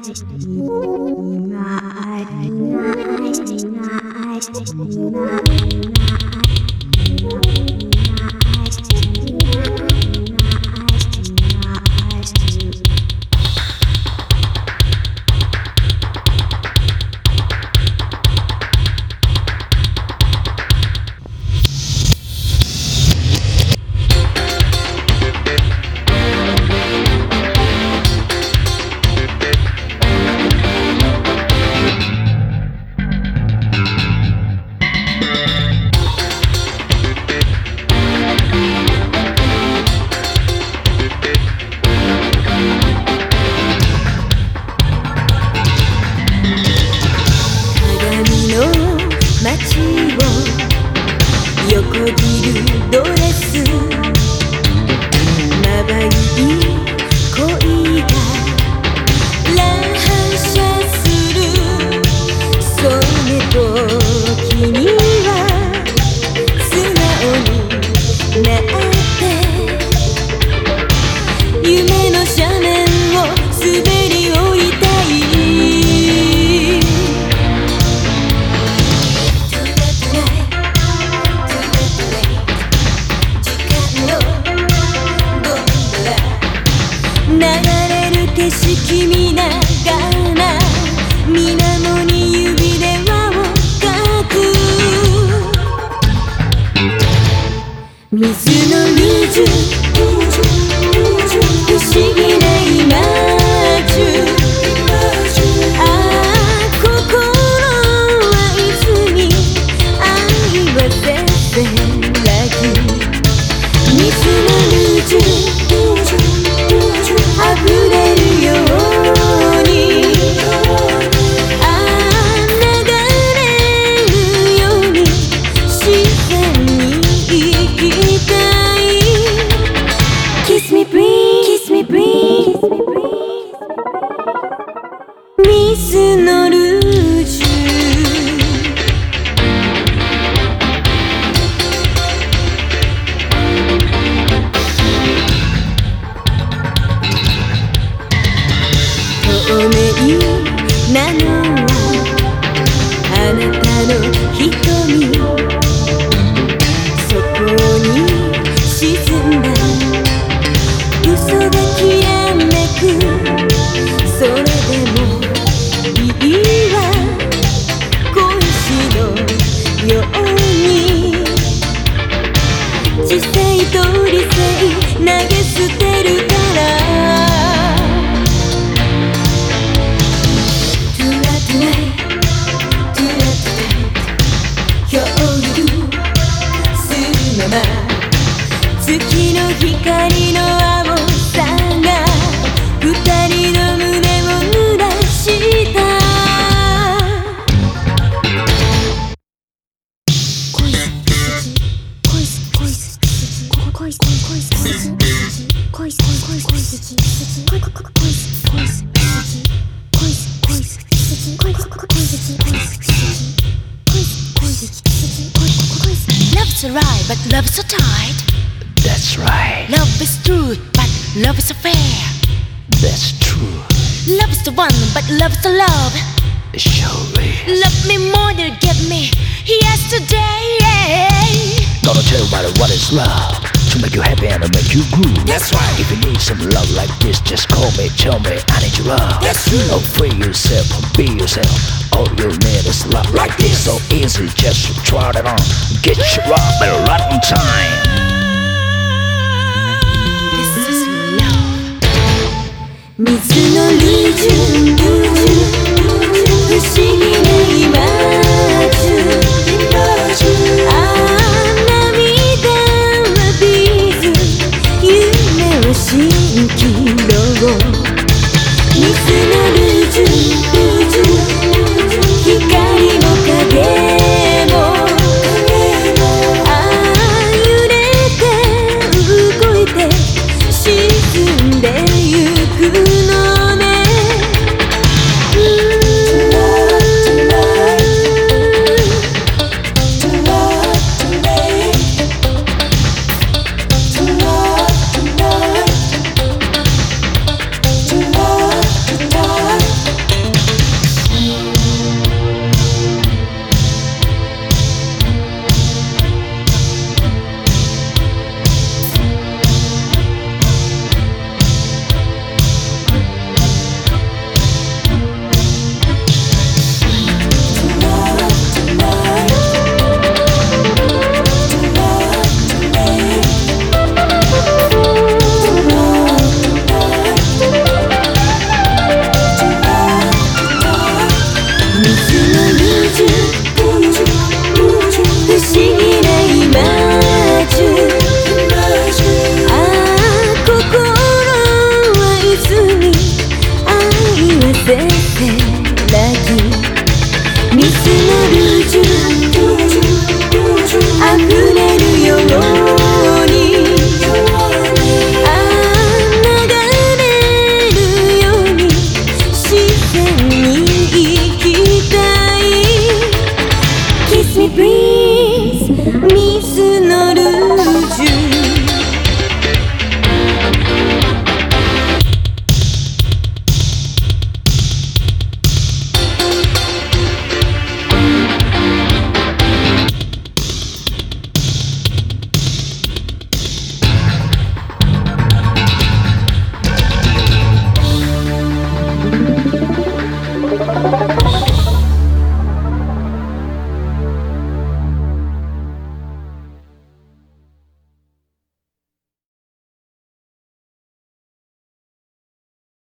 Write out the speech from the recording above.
Настя, Настя, Настя, Настя. 鏡の街を横切るドレス。まばゆい恋が流れる景色見ながら水面に指で輪を描く。水のルージュ不思議な今中ああ心はいつに愛はせせなのはあなたの瞳。Love's a ride, but love's so tight. That's right, Love is true, but love is a fair. that's true. Love is the one, but love's the love. Surely. Love me more than you give me yesterday. Gonna tell you what is love to make you happy and to make you groove. That's right. If you need some love like this, just call me, tell me I need your love. That's true. Oh, free yourself, oh, be yourself. All you need is love like this. So easy, just try it on. Get you up in right on time.